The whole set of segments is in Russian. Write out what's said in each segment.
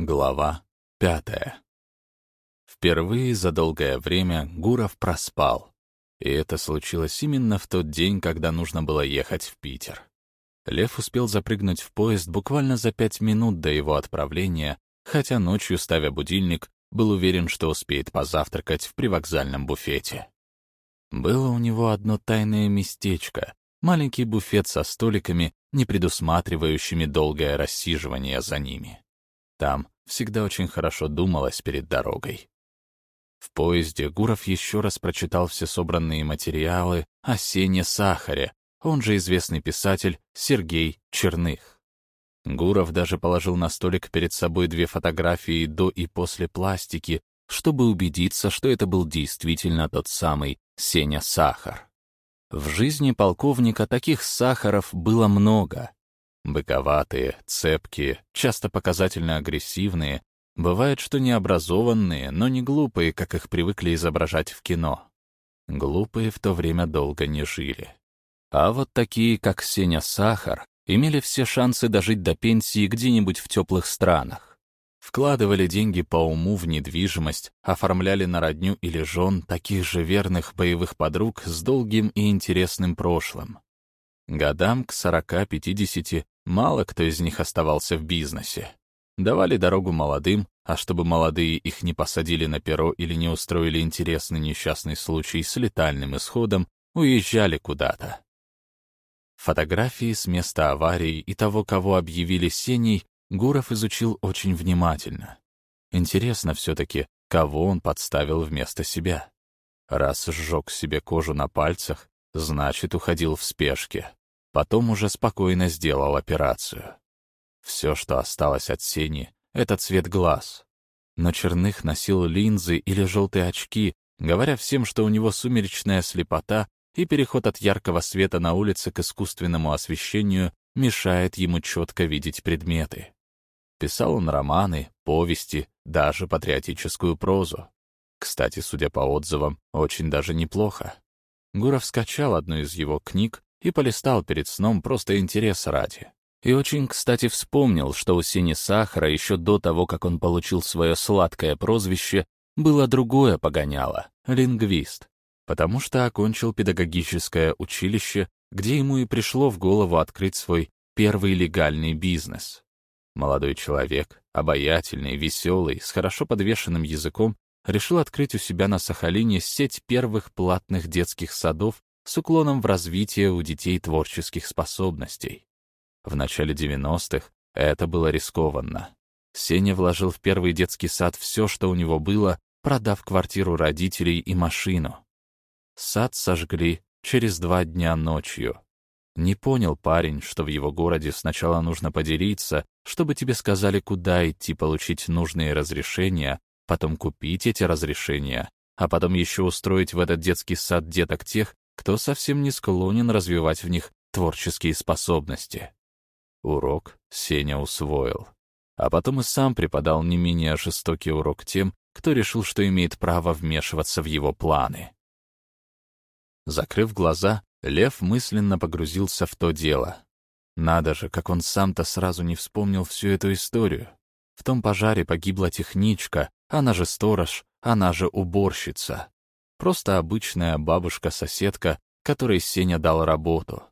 Глава пятая. Впервые за долгое время Гуров проспал. И это случилось именно в тот день, когда нужно было ехать в Питер. Лев успел запрыгнуть в поезд буквально за пять минут до его отправления, хотя ночью, ставя будильник, был уверен, что успеет позавтракать в привокзальном буфете. Было у него одно тайное местечко, маленький буфет со столиками, не предусматривающими долгое рассиживание за ними. Там всегда очень хорошо думалось перед дорогой. В поезде Гуров еще раз прочитал все собранные материалы о Сене Сахаре, он же известный писатель Сергей Черных. Гуров даже положил на столик перед собой две фотографии до и после пластики, чтобы убедиться, что это был действительно тот самый Сеня Сахар. В жизни полковника таких сахаров было много, Быковатые, цепкие, часто показательно агрессивные, бывает, что необразованные, но не глупые, как их привыкли изображать в кино. Глупые в то время долго не жили. А вот такие, как Сеня Сахар, имели все шансы дожить до пенсии где-нибудь в теплых странах. Вкладывали деньги по уму в недвижимость, оформляли на родню или жен таких же верных боевых подруг с долгим и интересным прошлым. Годам к 40-50 мало кто из них оставался в бизнесе. Давали дорогу молодым, а чтобы молодые их не посадили на перо или не устроили интересный несчастный случай с летальным исходом, уезжали куда-то. Фотографии с места аварии и того, кого объявили Сеней, Гуров изучил очень внимательно. Интересно все-таки, кого он подставил вместо себя. Раз сжег себе кожу на пальцах, значит, уходил в спешке. Потом уже спокойно сделал операцию. Все, что осталось от Сени, — это цвет глаз. Но Черных носил линзы или желтые очки, говоря всем, что у него сумеречная слепота и переход от яркого света на улице к искусственному освещению мешает ему четко видеть предметы. Писал он романы, повести, даже патриотическую прозу. Кстати, судя по отзывам, очень даже неплохо. Гуров скачал одну из его книг и полистал перед сном просто интерес ради. И очень, кстати, вспомнил, что у Сини Сахара еще до того, как он получил свое сладкое прозвище, было другое погоняло — лингвист, потому что окончил педагогическое училище, где ему и пришло в голову открыть свой первый легальный бизнес. Молодой человек, обаятельный, веселый, с хорошо подвешенным языком, решил открыть у себя на Сахалине сеть первых платных детских садов с уклоном в развитие у детей творческих способностей. В начале 90-х это было рискованно. Сеня вложил в первый детский сад все, что у него было, продав квартиру родителей и машину. Сад сожгли через два дня ночью. Не понял парень, что в его городе сначала нужно поделиться, чтобы тебе сказали, куда идти получить нужные разрешения, потом купить эти разрешения, а потом еще устроить в этот детский сад деток тех, кто совсем не склонен развивать в них творческие способности. Урок Сеня усвоил. А потом и сам преподал не менее жестокий урок тем, кто решил, что имеет право вмешиваться в его планы. Закрыв глаза, Лев мысленно погрузился в то дело. Надо же, как он сам-то сразу не вспомнил всю эту историю. В том пожаре погибла техничка, она же сторож, она же уборщица. Просто обычная бабушка-соседка, которой Сеня дал работу.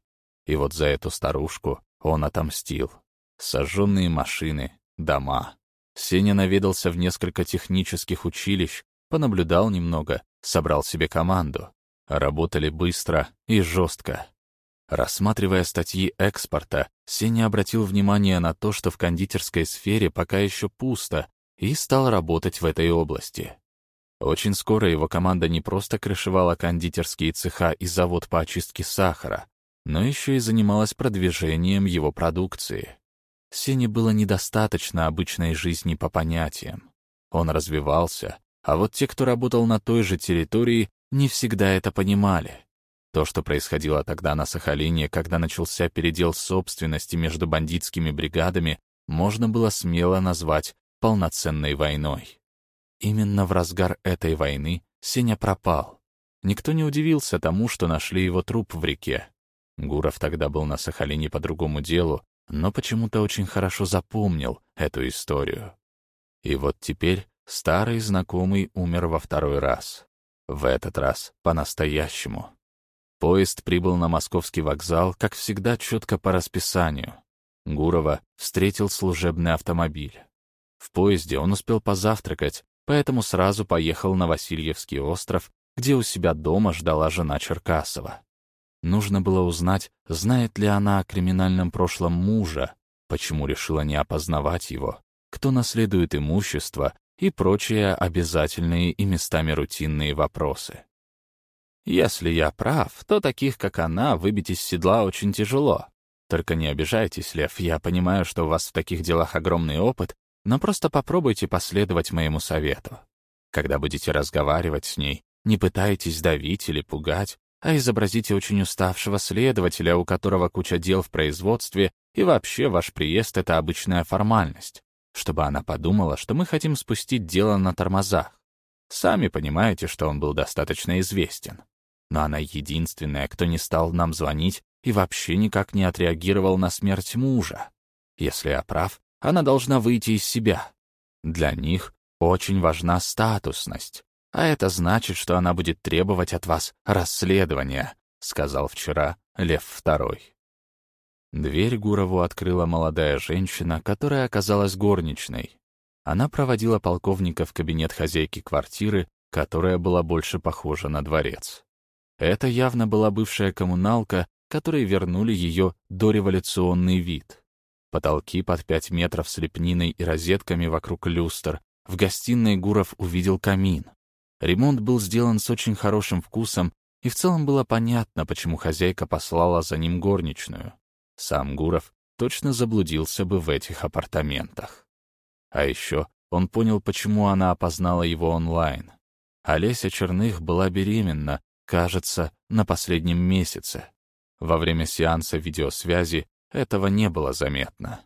И вот за эту старушку он отомстил. Сожженные машины, дома. Сеня наведался в несколько технических училищ, понаблюдал немного, собрал себе команду. Работали быстро и жестко. Рассматривая статьи экспорта, Сеня обратил внимание на то, что в кондитерской сфере пока еще пусто, и стал работать в этой области. Очень скоро его команда не просто крышевала кондитерские цеха и завод по очистке сахара, но еще и занималась продвижением его продукции. Сене было недостаточно обычной жизни по понятиям. Он развивался, а вот те, кто работал на той же территории, не всегда это понимали. То, что происходило тогда на Сахалине, когда начался передел собственности между бандитскими бригадами, можно было смело назвать полноценной войной. Именно в разгар этой войны Сеня пропал. Никто не удивился тому, что нашли его труп в реке. Гуров тогда был на Сахалине по другому делу, но почему-то очень хорошо запомнил эту историю. И вот теперь старый знакомый умер во второй раз. В этот раз по-настоящему. Поезд прибыл на московский вокзал, как всегда, четко по расписанию. Гурова встретил служебный автомобиль. В поезде он успел позавтракать, поэтому сразу поехал на Васильевский остров, где у себя дома ждала жена Черкасова. Нужно было узнать, знает ли она о криминальном прошлом мужа, почему решила не опознавать его, кто наследует имущество и прочие обязательные и местами рутинные вопросы. Если я прав, то таких, как она, выбить из седла очень тяжело. Только не обижайтесь, Лев, я понимаю, что у вас в таких делах огромный опыт, но просто попробуйте последовать моему совету. Когда будете разговаривать с ней, не пытайтесь давить или пугать, а изобразите очень уставшего следователя, у которого куча дел в производстве, и вообще ваш приезд — это обычная формальность, чтобы она подумала, что мы хотим спустить дело на тормозах. Сами понимаете, что он был достаточно известен но она единственная, кто не стал нам звонить и вообще никак не отреагировал на смерть мужа. Если я прав, она должна выйти из себя. Для них очень важна статусность, а это значит, что она будет требовать от вас расследования, сказал вчера Лев Второй. Дверь Гурову открыла молодая женщина, которая оказалась горничной. Она проводила полковника в кабинет хозяйки квартиры, которая была больше похожа на дворец. Это явно была бывшая коммуналка, которой вернули ее дореволюционный вид. Потолки под пять метров с лепниной и розетками вокруг люстр. В гостиной Гуров увидел камин. Ремонт был сделан с очень хорошим вкусом, и в целом было понятно, почему хозяйка послала за ним горничную. Сам Гуров точно заблудился бы в этих апартаментах. А еще он понял, почему она опознала его онлайн. Олеся Черных была беременна, Кажется, на последнем месяце. Во время сеанса видеосвязи этого не было заметно.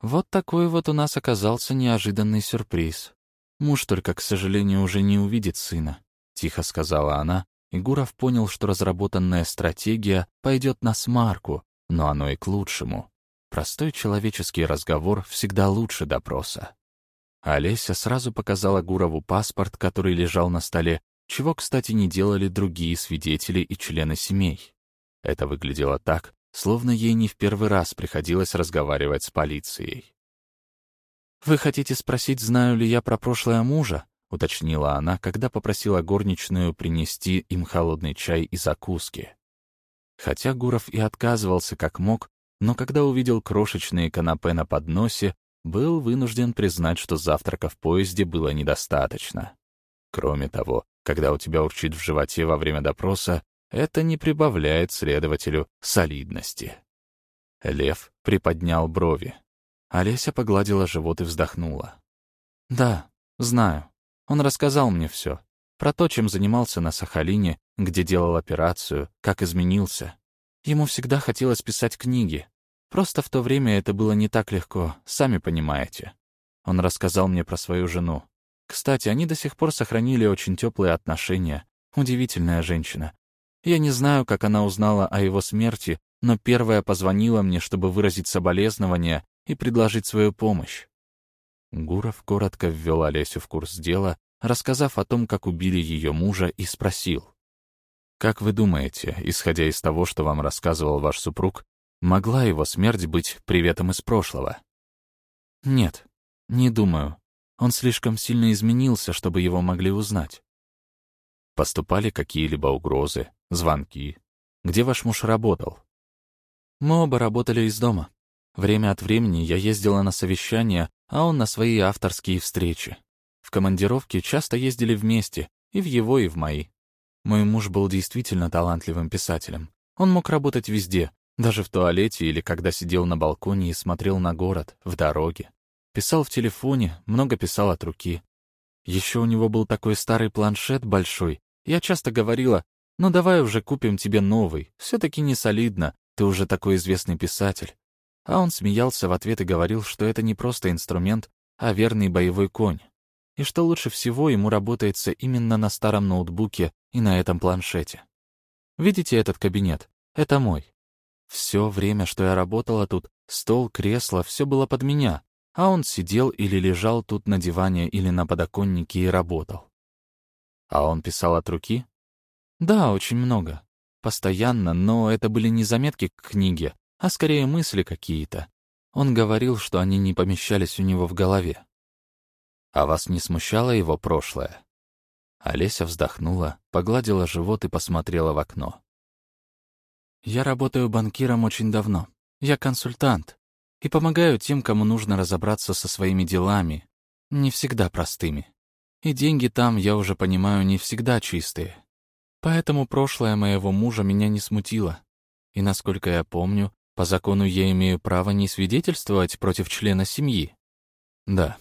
Вот такой вот у нас оказался неожиданный сюрприз. Муж только, к сожалению, уже не увидит сына, — тихо сказала она, и Гуров понял, что разработанная стратегия пойдет на смарку, но оно и к лучшему. Простой человеческий разговор всегда лучше допроса. Олеся сразу показала Гурову паспорт, который лежал на столе, чего, кстати, не делали другие свидетели и члены семей. Это выглядело так, словно ей не в первый раз приходилось разговаривать с полицией. «Вы хотите спросить, знаю ли я про прошлое мужа?» — уточнила она, когда попросила горничную принести им холодный чай и закуски. Хотя Гуров и отказывался как мог, но когда увидел крошечные канапе на подносе, был вынужден признать, что завтрака в поезде было недостаточно. Кроме того, когда у тебя урчит в животе во время допроса, это не прибавляет следователю солидности. Лев приподнял брови. Олеся погладила живот и вздохнула. «Да, знаю. Он рассказал мне все. Про то, чем занимался на Сахалине, где делал операцию, как изменился. Ему всегда хотелось писать книги. Просто в то время это было не так легко, сами понимаете. Он рассказал мне про свою жену. Кстати, они до сих пор сохранили очень теплые отношения. Удивительная женщина. Я не знаю, как она узнала о его смерти, но первая позвонила мне, чтобы выразить соболезнования и предложить свою помощь. Гуров коротко ввел Олесю в курс дела, рассказав о том, как убили ее мужа, и спросил. «Как вы думаете, исходя из того, что вам рассказывал ваш супруг, могла его смерть быть приветом из прошлого?» «Нет, не думаю. Он слишком сильно изменился, чтобы его могли узнать. Поступали какие-либо угрозы, звонки. Где ваш муж работал? Мы оба работали из дома. Время от времени я ездила на совещания, а он на свои авторские встречи. В командировке часто ездили вместе, и в его, и в мои. Мой муж был действительно талантливым писателем. Он мог работать везде, даже в туалете или когда сидел на балконе и смотрел на город, в дороге. Писал в телефоне, много писал от руки. Еще у него был такой старый планшет большой. Я часто говорила, ну давай уже купим тебе новый, все-таки не солидно, ты уже такой известный писатель. А он смеялся в ответ и говорил, что это не просто инструмент, а верный боевой конь. И что лучше всего ему работается именно на старом ноутбуке и на этом планшете. Видите этот кабинет? Это мой. Все время, что я работала тут, стол, кресло, все было под меня. а он сидел или лежал тут на диване или на подоконнике и работал. А он писал от руки? Да, очень много. Постоянно, но это были не заметки к книге, а скорее мысли какие-то. Он говорил, что они не помещались у него в голове. А вас не смущало его прошлое? Олеся вздохнула, погладила живот и посмотрела в окно. «Я работаю банкиром очень давно. Я консультант и помогаю тем, кому нужно разобраться со своими делами, не всегда простыми. И деньги там, я уже понимаю, не всегда чистые. Поэтому прошлое моего мужа меня не смутило. И, насколько я помню, по закону я имею право не свидетельствовать против члена семьи. Да.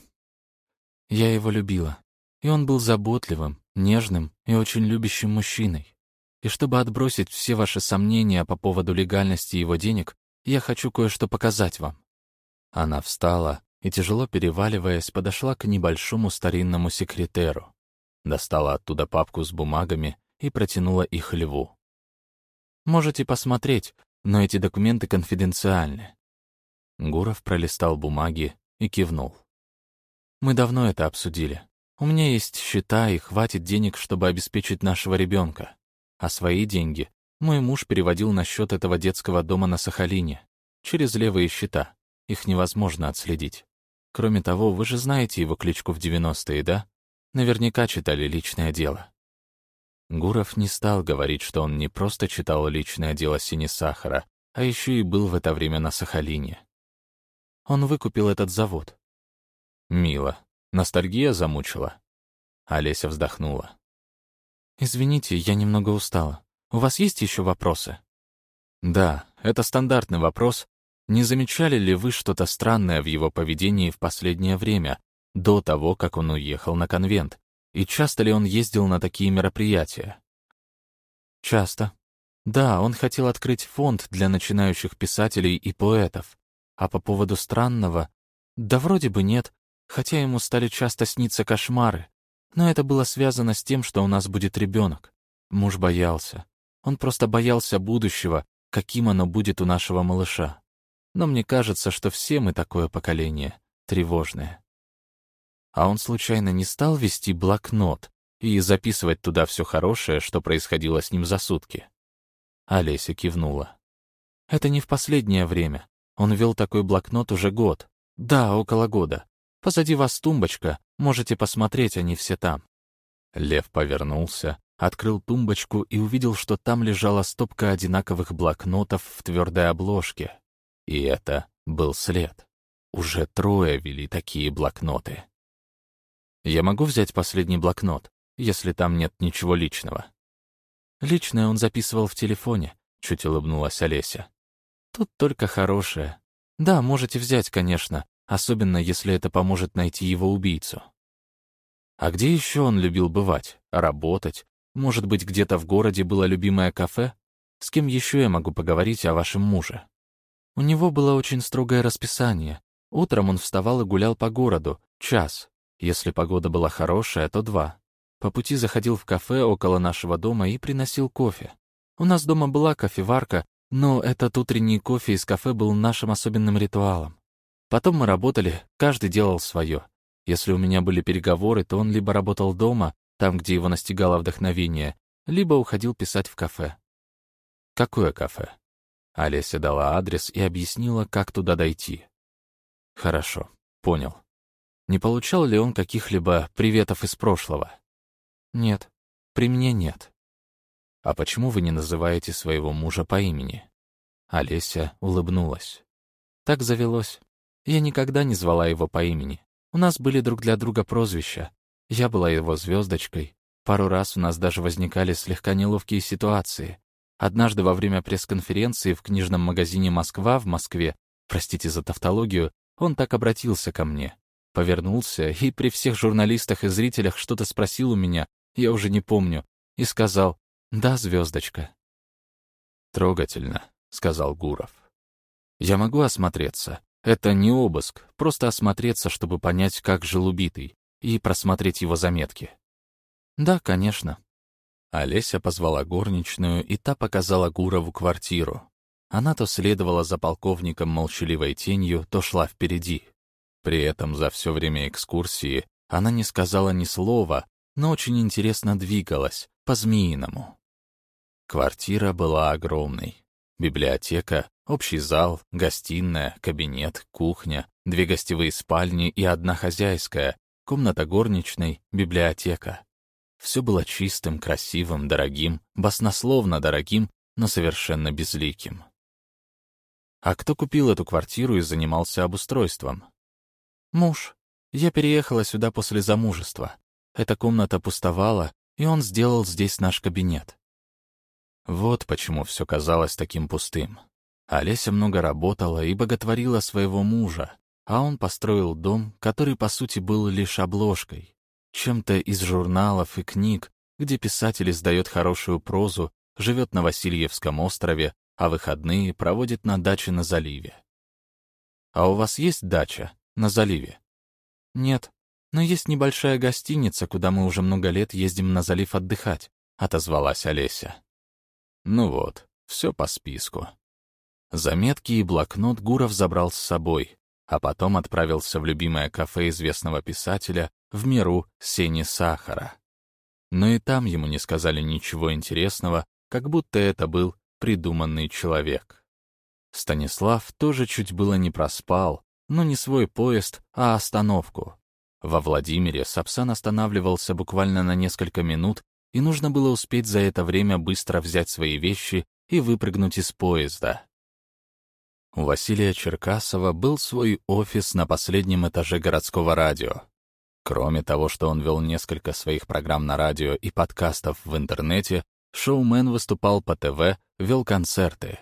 Я его любила. И он был заботливым, нежным и очень любящим мужчиной. И чтобы отбросить все ваши сомнения по поводу легальности его денег, я хочу кое-что показать вам». Она встала и, тяжело переваливаясь, подошла к небольшому старинному секретеру, достала оттуда папку с бумагами и протянула их льву. «Можете посмотреть, но эти документы конфиденциальны». Гуров пролистал бумаги и кивнул. «Мы давно это обсудили. У меня есть счета, и хватит денег, чтобы обеспечить нашего ребенка. А свои деньги мой муж переводил на счет этого детского дома на Сахалине. Через левые счета. Их невозможно отследить. Кроме того, вы же знаете его кличку в 90-е, да? Наверняка читали «Личное дело». Гуров не стал говорить, что он не просто читал «Личное дело Сини Сахара», а еще и был в это время на Сахалине. Он выкупил этот завод. Мило. Ностальгия замучила. Олеся вздохнула. «Извините, я немного устала. У вас есть еще вопросы?» «Да, это стандартный вопрос. Не замечали ли вы что-то странное в его поведении в последнее время, до того, как он уехал на конвент? И часто ли он ездил на такие мероприятия?» «Часто. Да, он хотел открыть фонд для начинающих писателей и поэтов. А по поводу странного... Да вроде бы нет, хотя ему стали часто сниться кошмары. Но это было связано с тем, что у нас будет ребенок. Муж боялся. Он просто боялся будущего, каким оно будет у нашего малыша. Но мне кажется, что все мы такое поколение, тревожное. А он случайно не стал вести блокнот и записывать туда все хорошее, что происходило с ним за сутки? Олеся кивнула. Это не в последнее время. Он вел такой блокнот уже год. Да, около года. Позади вас тумбочка, можете посмотреть, они все там». Лев повернулся, открыл тумбочку и увидел, что там лежала стопка одинаковых блокнотов в твердой обложке. И это был след. Уже трое вели такие блокноты. «Я могу взять последний блокнот, если там нет ничего личного?» «Личное он записывал в телефоне», — чуть улыбнулась Олеся. «Тут только хорошее. Да, можете взять, конечно, особенно если это поможет найти его убийцу. А где еще он любил бывать? Работать? Может быть, где-то в городе было любимое кафе? С кем еще я могу поговорить о вашем муже? У него было очень строгое расписание. Утром он вставал и гулял по городу, час. Если погода была хорошая, то два. По пути заходил в кафе около нашего дома и приносил кофе. У нас дома была кофеварка, но этот утренний кофе из кафе был нашим особенным ритуалом. Потом мы работали, каждый делал свое. Если у меня были переговоры, то он либо работал дома, там, где его настигало вдохновение, либо уходил писать в кафе. Какое кафе? Олеся дала адрес и объяснила, как туда дойти. Хорошо, понял. Не получал ли он каких-либо приветов из прошлого? Нет, при мне нет. А почему вы не называете своего мужа по имени? Олеся улыбнулась. Так завелось. Я никогда не звала его по имени. У нас были друг для друга прозвища. Я была его звездочкой. Пару раз у нас даже возникали слегка неловкие ситуации. Однажды во время пресс-конференции в книжном магазине «Москва» в Москве, простите за тавтологию, он так обратился ко мне. Повернулся и при всех журналистах и зрителях что-то спросил у меня, я уже не помню, и сказал «Да, звездочка». «Трогательно», — сказал Гуров. «Я могу осмотреться?» Это не обыск, просто осмотреться, чтобы понять, как жил убитый, и просмотреть его заметки. Да, конечно. Олеся позвала горничную, и та показала Гурову квартиру. Она то следовала за полковником молчаливой тенью, то шла впереди. При этом за все время экскурсии она не сказала ни слова, но очень интересно двигалась, по-змеиному. Квартира была огромной. Библиотека, общий зал, гостиная, кабинет, кухня, две гостевые спальни и одна хозяйская, комната горничной, библиотека. Все было чистым, красивым, дорогим, баснословно дорогим, но совершенно безликим. А кто купил эту квартиру и занимался обустройством? Муж. Я переехала сюда после замужества. Эта комната пустовала, и он сделал здесь наш кабинет. Вот почему все казалось таким пустым. Олеся много работала и боготворила своего мужа, а он построил дом, который, по сути, был лишь обложкой, чем-то из журналов и книг, где писатель издает хорошую прозу, живет на Васильевском острове, а выходные проводит на даче на заливе. «А у вас есть дача на заливе?» «Нет, но есть небольшая гостиница, куда мы уже много лет ездим на залив отдыхать», — отозвалась Олеся. Ну вот, все по списку. Заметки и блокнот Гуров забрал с собой, а потом отправился в любимое кафе известного писателя в миру Сени Сахара. Но и там ему не сказали ничего интересного, как будто это был придуманный человек. Станислав тоже чуть было не проспал, но не свой поезд, а остановку. Во Владимире Сапсан останавливался буквально на несколько минут, и нужно было успеть за это время быстро взять свои вещи и выпрыгнуть из поезда. У Василия Черкасова был свой офис на последнем этаже городского радио. Кроме того, что он вел несколько своих программ на радио и подкастов в интернете, шоумен выступал по ТВ, вел концерты.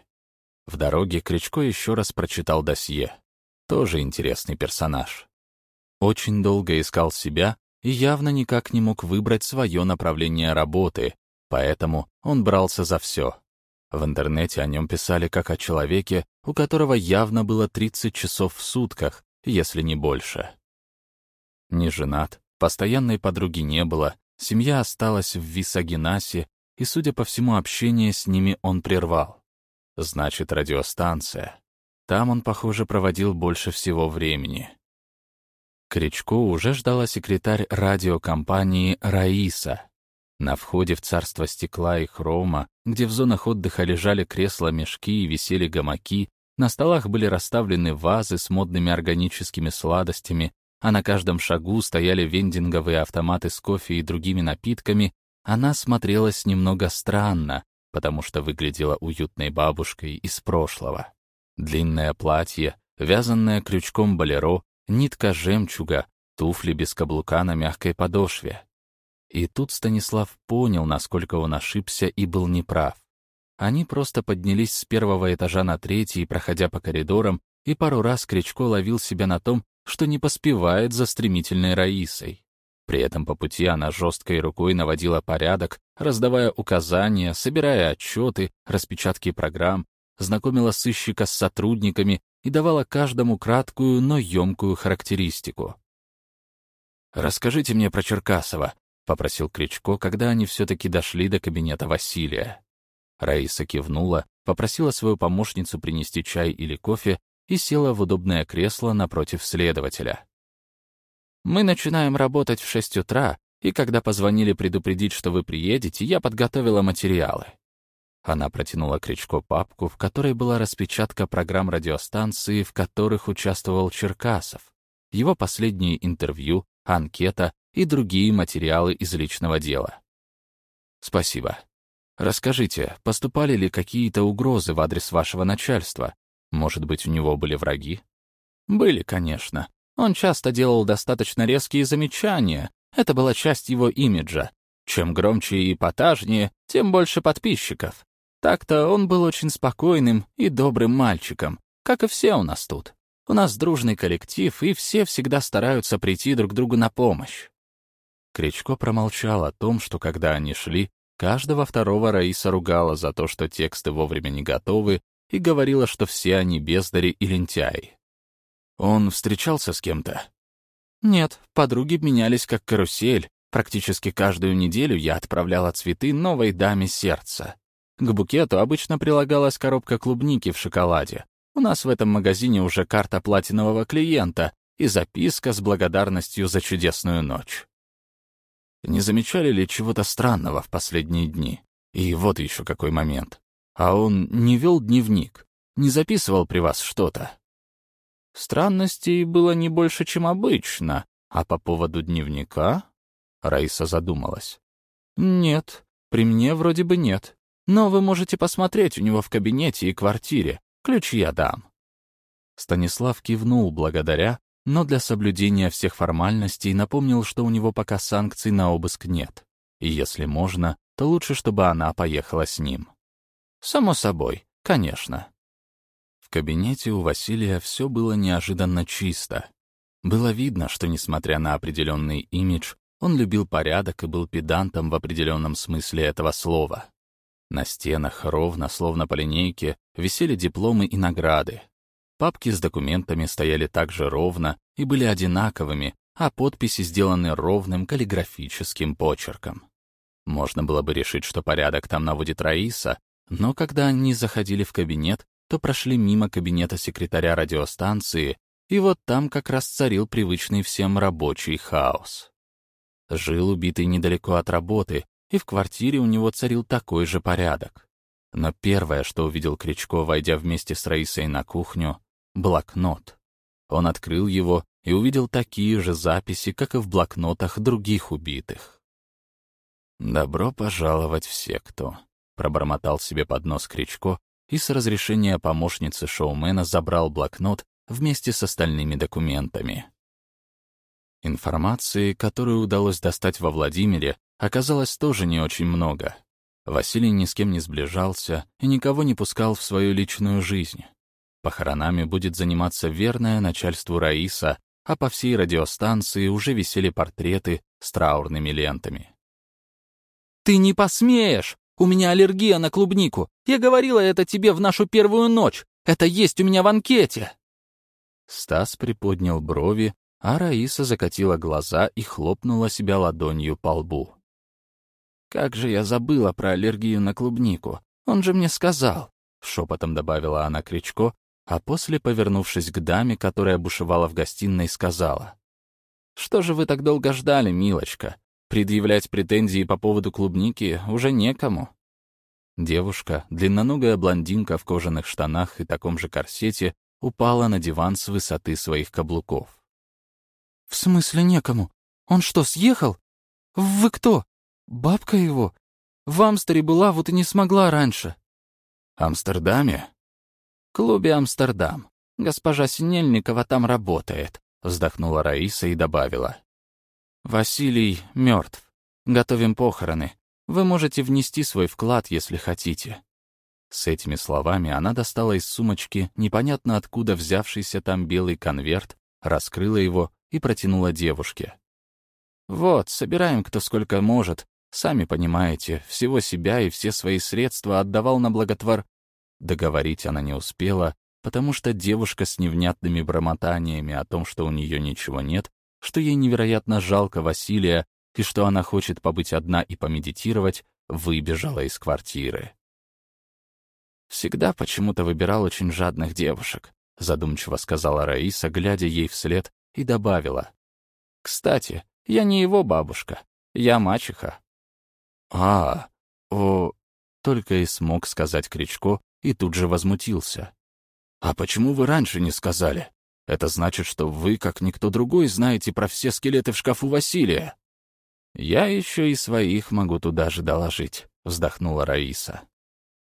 В дороге Кричко еще раз прочитал досье. Тоже интересный персонаж. Очень долго искал себя и явно никак не мог выбрать свое направление работы, поэтому он брался за все. В интернете о нем писали как о человеке, у которого явно было 30 часов в сутках, если не больше. Не женат, постоянной подруги не было, семья осталась в Висагинасе, и, судя по всему, общение с ними он прервал. Значит, радиостанция. Там он, похоже, проводил больше всего времени. Кричко уже ждала секретарь радиокомпании «Раиса». На входе в царство стекла и хрома, где в зонах отдыха лежали кресла-мешки и висели гамаки, на столах были расставлены вазы с модными органическими сладостями, а на каждом шагу стояли вендинговые автоматы с кофе и другими напитками, она смотрелась немного странно, потому что выглядела уютной бабушкой из прошлого. Длинное платье, вязанное крючком болеро, нитка жемчуга, туфли без каблука на мягкой подошве. И тут Станислав понял, насколько он ошибся и был неправ. Они просто поднялись с первого этажа на третий, проходя по коридорам, и пару раз Кричко ловил себя на том, что не поспевает за стремительной Раисой. При этом по пути она жесткой рукой наводила порядок, раздавая указания, собирая отчеты, распечатки программ, знакомила сыщика с сотрудниками и давала каждому краткую, но емкую характеристику. «Расскажите мне про Черкасова», — попросил Кричко, когда они все-таки дошли до кабинета Василия. Раиса кивнула, попросила свою помощницу принести чай или кофе и села в удобное кресло напротив следователя. «Мы начинаем работать в шесть утра, и когда позвонили предупредить, что вы приедете, я подготовила материалы. Она протянула Кричко папку, в которой была распечатка программ радиостанции, в которых участвовал Черкасов, его последние интервью, анкета и другие материалы из личного дела. «Спасибо. Расскажите, поступали ли какие-то угрозы в адрес вашего начальства? Может быть, у него были враги?» «Были, конечно. Он часто делал достаточно резкие замечания. Это была часть его имиджа. Чем громче и эпатажнее, тем больше подписчиков. Так-то он был очень спокойным и добрым мальчиком, как и все у нас тут. У нас дружный коллектив, и все всегда стараются прийти друг другу на помощь. Кричко промолчал о том, что когда они шли, каждого второго Раиса ругала за то, что тексты вовремя не готовы, и говорила, что все они бездари и лентяи. Он встречался с кем-то? Нет, подруги менялись как карусель. Практически каждую неделю я отправляла цветы новой даме сердца. К букету обычно прилагалась коробка клубники в шоколаде. У нас в этом магазине уже карта платинового клиента, и записка с благодарностью за чудесную ночь. Не замечали ли чего-то странного в последние дни? И вот еще какой момент. А он не вел дневник, не записывал при вас что-то. Странностей было не больше, чем обычно, а по поводу дневника Раиса задумалась. «Нет, при мне вроде бы нет. Но вы можете посмотреть у него в кабинете и квартире. Ключи я дам». Станислав кивнул благодаря, но для соблюдения всех формальностей напомнил, что у него пока санкций на обыск нет. И если можно, то лучше, чтобы она поехала с ним. «Само собой, конечно». В кабинете у Василия все было неожиданно чисто. Было видно, что, несмотря на определенный имидж, он любил порядок и был педантом в определенном смысле этого слова. На стенах ровно, словно по линейке, висели дипломы и награды. Папки с документами стояли также ровно и были одинаковыми, а подписи сделаны ровным каллиграфическим почерком. Можно было бы решить, что порядок там наводит Раиса, но когда они заходили в кабинет, то прошли мимо кабинета секретаря радиостанции, и вот там как раз царил привычный всем рабочий хаос. Жил убитый недалеко от работы, и в квартире у него царил такой же порядок. Но первое, что увидел Кричко, войдя вместе с Раисой на кухню — блокнот. Он открыл его и увидел такие же записи, как и в блокнотах других убитых. «Добро пожаловать в секту», — пробормотал себе под нос Кричко и с разрешения помощницы шоумена забрал блокнот вместе с остальными документами. Информации, которую удалось достать во Владимире, оказалось тоже не очень много. Василий ни с кем не сближался и никого не пускал в свою личную жизнь. Похоронами будет заниматься верное начальству Раиса, а по всей радиостанции уже висели портреты с траурными лентами. «Ты не посмеешь! У меня аллергия на клубнику! Я говорила это тебе в нашу первую ночь! Это есть у меня в анкете!» Стас приподнял брови, а Раиса закатила глаза и хлопнула себя ладонью по лбу. «Как же я забыла про аллергию на клубнику! Он же мне сказал!» — шепотом добавила она Кричко, а после, повернувшись к даме, которая бушевала в гостиной, сказала. «Что же вы так долго ждали, милочка? Предъявлять претензии по поводу клубники уже некому». Девушка, длинноногая блондинка в кожаных штанах и таком же корсете, упала на диван с высоты своих каблуков. «В смысле некому? Он что, съехал? Вы кто? Бабка его? В Амстере была, вот и не смогла раньше». «Амстердаме?» «Клубе Амстердам. Госпожа Синельникова там работает», — вздохнула Раиса и добавила. «Василий мертв. Готовим похороны. Вы можете внести свой вклад, если хотите». С этими словами она достала из сумочки непонятно откуда взявшийся там белый конверт, раскрыла его и протянула девушке. «Вот, собираем кто сколько может. Сами понимаете, всего себя и все свои средства отдавал на благотвор...» Договорить она не успела, потому что девушка с невнятными бормотаниями о том, что у нее ничего нет, что ей невероятно жалко Василия и что она хочет побыть одна и помедитировать, выбежала из квартиры. «Всегда почему-то выбирал очень жадных девушек», — задумчиво сказала Раиса, глядя ей вслед и добавила. «Кстати, я не его бабушка, я мачеха». «А, о...» — только и смог сказать Кричко и тут же возмутился. «А почему вы раньше не сказали? Это значит, что вы, как никто другой, знаете про все скелеты в шкафу Василия». «Я еще и своих могу туда же доложить», — вздохнула Раиса.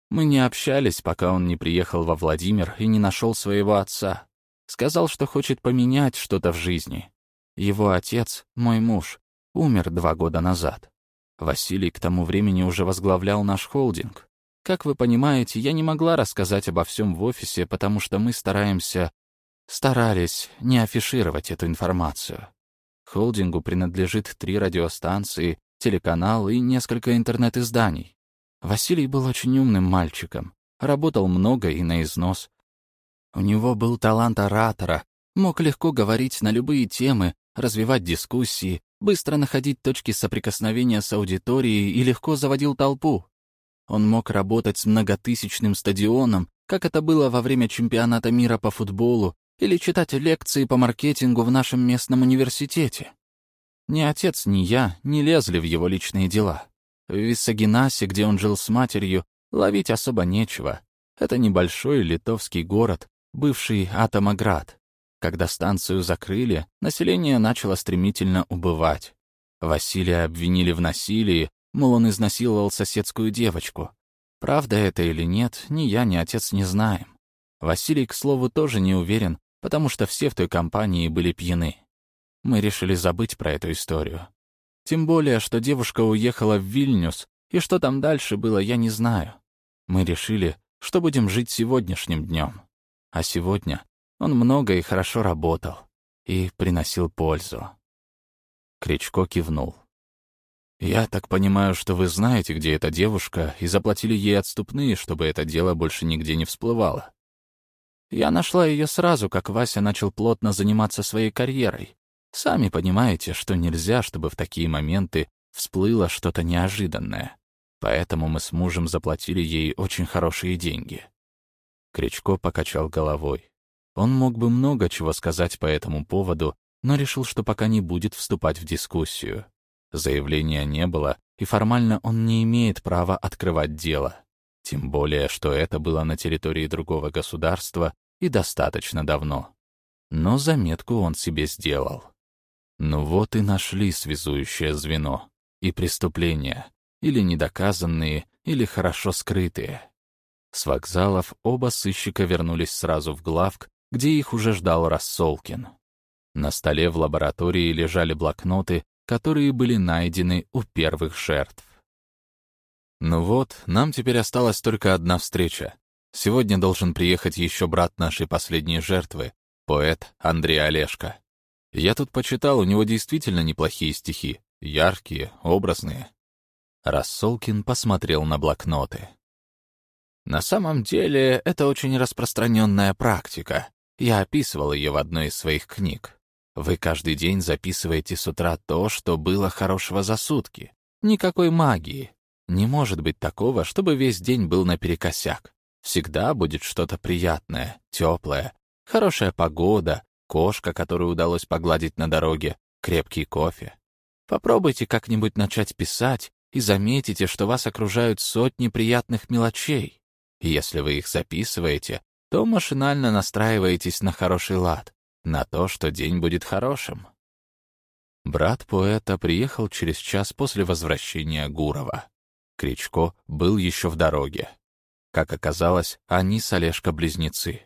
«Мы не общались, пока он не приехал во Владимир и не нашел своего отца. Сказал, что хочет поменять что-то в жизни. Его отец, мой муж, умер два года назад. Василий к тому времени уже возглавлял наш холдинг. Как вы понимаете, я не могла рассказать обо всем в офисе, потому что мы стараемся... Старались не афишировать эту информацию. Холдингу принадлежит три радиостанции, телеканал и несколько интернет-изданий. Василий был очень умным мальчиком, работал много и на износ, у него был талант оратора, мог легко говорить на любые темы, развивать дискуссии, быстро находить точки соприкосновения с аудиторией и легко заводил толпу. Он мог работать с многотысячным стадионом, как это было во время чемпионата мира по футболу, или читать лекции по маркетингу в нашем местном университете. Ни отец, ни я не лезли в его личные дела. В Виссагинасе, где он жил с матерью, ловить особо нечего. Это небольшой литовский город, бывший Атомоград. Когда станцию закрыли, население начало стремительно убывать. Василия обвинили в насилии, мол, он изнасиловал соседскую девочку. Правда это или нет, ни я, ни отец не знаем. Василий, к слову, тоже не уверен, потому что все в той компании были пьяны. Мы решили забыть про эту историю. Тем более, что девушка уехала в Вильнюс, и что там дальше было, я не знаю. Мы решили, что будем жить сегодняшним днем. А сегодня он много и хорошо работал и приносил пользу. Кричко кивнул. «Я так понимаю, что вы знаете, где эта девушка, и заплатили ей отступные, чтобы это дело больше нигде не всплывало. Я нашла ее сразу, как Вася начал плотно заниматься своей карьерой. Сами понимаете, что нельзя, чтобы в такие моменты всплыло что-то неожиданное. Поэтому мы с мужем заплатили ей очень хорошие деньги. Кричко покачал головой. Он мог бы много чего сказать по этому поводу, но решил, что пока не будет вступать в дискуссию. Заявления не было, и формально он не имеет права открывать дело. Тем более, что это было на территории другого государства и достаточно давно. Но заметку он себе сделал. Ну вот и нашли связующее звено. И преступления, или недоказанные, или хорошо скрытые. С вокзалов оба сыщика вернулись сразу в главк, где их уже ждал Рассолкин. На столе в лаборатории лежали блокноты, которые были найдены у первых жертв. Ну вот, нам теперь осталась только одна встреча. Сегодня должен приехать еще брат нашей последней жертвы, поэт Андрей Олешко. Я тут почитал, у него действительно неплохие стихи, яркие, образные. Рассолкин посмотрел на блокноты. На самом деле, это очень распространенная практика. Я описывал ее в одной из своих книг. Вы каждый день записываете с утра то, что было хорошего за сутки. Никакой магии. Не может быть такого, чтобы весь день был наперекосяк. Всегда будет что-то приятное, теплое, хорошая погода, кошка, которую удалось погладить на дороге, крепкий кофе. Попробуйте как-нибудь начать писать и заметите, что вас окружают сотни приятных мелочей. Если вы их записываете, то машинально настраиваетесь на хороший лад на то, что день будет хорошим. Брат поэта приехал через час после возвращения Гурова. Кричко был еще в дороге. Как оказалось, они с Олежко близнецы.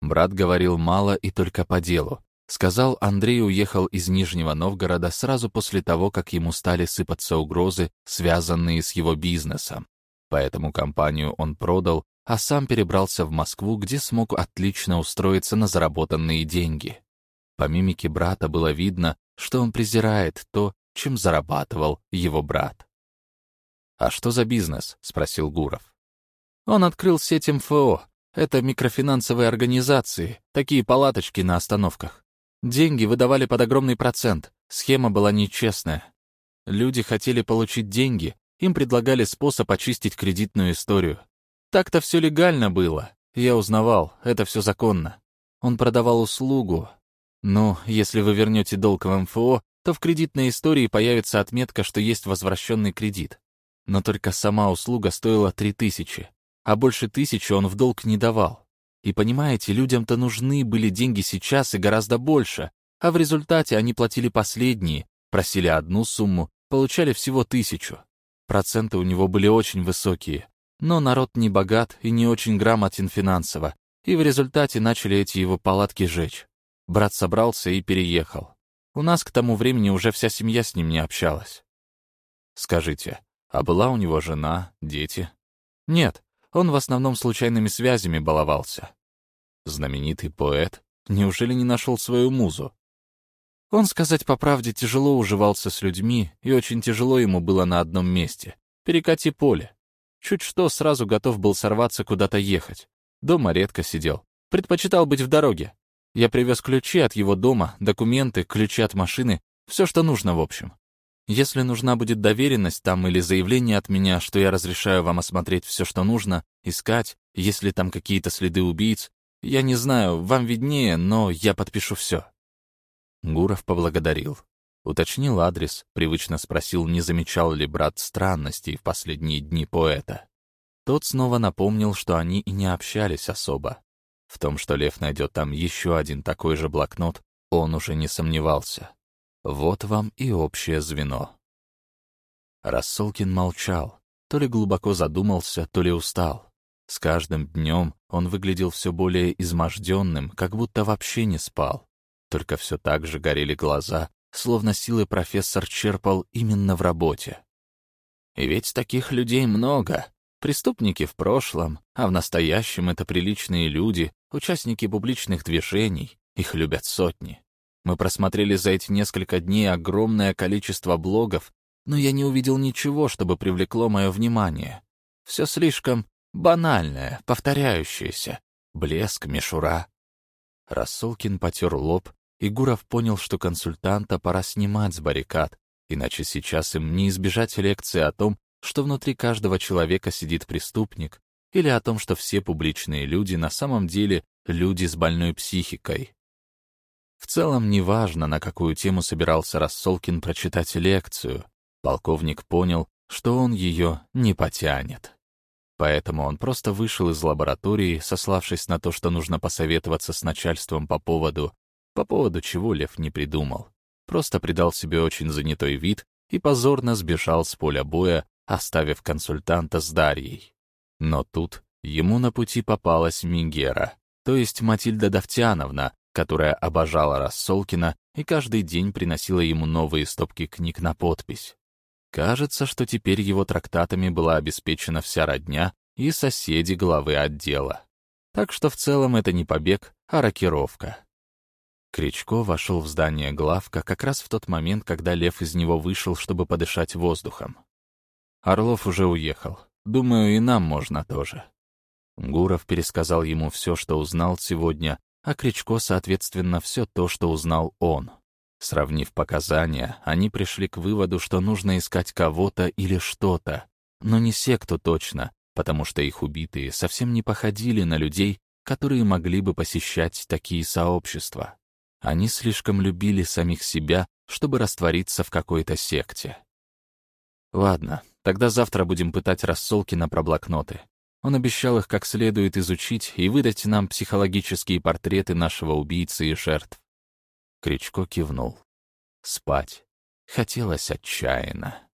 Брат говорил мало и только по делу. Сказал, Андрей уехал из Нижнего Новгорода сразу после того, как ему стали сыпаться угрозы, связанные с его бизнесом. Поэтому компанию он продал а сам перебрался в Москву, где смог отлично устроиться на заработанные деньги. По мимике брата было видно, что он презирает то, чем зарабатывал его брат. «А что за бизнес?» — спросил Гуров. Он открыл сеть МФО. Это микрофинансовые организации, такие палаточки на остановках. Деньги выдавали под огромный процент, схема была нечестная. Люди хотели получить деньги, им предлагали способ очистить кредитную историю. Так-то все легально было. Я узнавал, это все законно. Он продавал услугу. Но если вы вернете долг в МФО, то в кредитной истории появится отметка, что есть возвращенный кредит. Но только сама услуга стоила 3000, а больше тысячи он в долг не давал. И понимаете, людям-то нужны были деньги сейчас и гораздо больше, а в результате они платили последние, просили одну сумму, получали всего тысячу. Проценты у него были очень высокие, но народ не богат и не очень грамотен финансово, и в результате начали эти его палатки жечь. Брат собрался и переехал. У нас к тому времени уже вся семья с ним не общалась. Скажите, а была у него жена, дети? Нет, он в основном случайными связями баловался. Знаменитый поэт неужели не нашел свою музу? Он, сказать по правде, тяжело уживался с людьми, и очень тяжело ему было на одном месте. Перекати поле. Чуть что, сразу готов был сорваться куда-то ехать. Дома редко сидел. Предпочитал быть в дороге. Я привез ключи от его дома, документы, ключи от машины, все, что нужно, в общем. Если нужна будет доверенность там или заявление от меня, что я разрешаю вам осмотреть все, что нужно, искать, если там какие-то следы убийц, Я не знаю, вам виднее, но я подпишу все. Гуров поблагодарил. Уточнил адрес, привычно спросил, не замечал ли брат странностей в последние дни поэта. Тот снова напомнил, что они и не общались особо. В том, что Лев найдет там еще один такой же блокнот, он уже не сомневался. Вот вам и общее звено. Рассолкин молчал, то ли глубоко задумался, то ли устал. С каждым днем он выглядел все более изможденным, как будто вообще не спал. Только все так же горели глаза, словно силы профессор черпал именно в работе. И ведь таких людей много. Преступники в прошлом, а в настоящем это приличные люди, участники публичных движений, их любят сотни. Мы просмотрели за эти несколько дней огромное количество блогов, но я не увидел ничего, чтобы привлекло мое внимание. Все слишком банальное, повторяющееся. Блеск, мишура. Рассолкин потер лоб, и Гуров понял, что консультанта пора снимать с баррикад, иначе сейчас им не избежать лекции о том, что внутри каждого человека сидит преступник, или о том, что все публичные люди на самом деле люди с больной психикой. В целом, неважно, на какую тему собирался Рассолкин прочитать лекцию, полковник понял, что он ее не потянет. Поэтому он просто вышел из лаборатории, сославшись на то, что нужно посоветоваться с начальством по поводу, по поводу чего Лев не придумал. Просто придал себе очень занятой вид и позорно сбежал с поля боя, оставив консультанта с Дарьей. Но тут ему на пути попалась Мигера, то есть Матильда Давтяновна, которая обожала Рассолкина и каждый день приносила ему новые стопки книг на подпись. Кажется, что теперь его трактатами была обеспечена вся родня и соседи главы отдела. Так что в целом это не побег, а рокировка. Кричко вошел в здание главка как раз в тот момент, когда Лев из него вышел, чтобы подышать воздухом. Орлов уже уехал. Думаю, и нам можно тоже. Гуров пересказал ему все, что узнал сегодня, а Кричко, соответственно, все то, что узнал он. Сравнив показания, они пришли к выводу, что нужно искать кого-то или что-то, но не секту точно, потому что их убитые совсем не походили на людей, которые могли бы посещать такие сообщества. Они слишком любили самих себя, чтобы раствориться в какой-то секте. Ладно, Тогда завтра будем пытать Рассолкина про блокноты. Он обещал их как следует изучить и выдать нам психологические портреты нашего убийцы и жертв. Кричко кивнул. Спать хотелось отчаянно.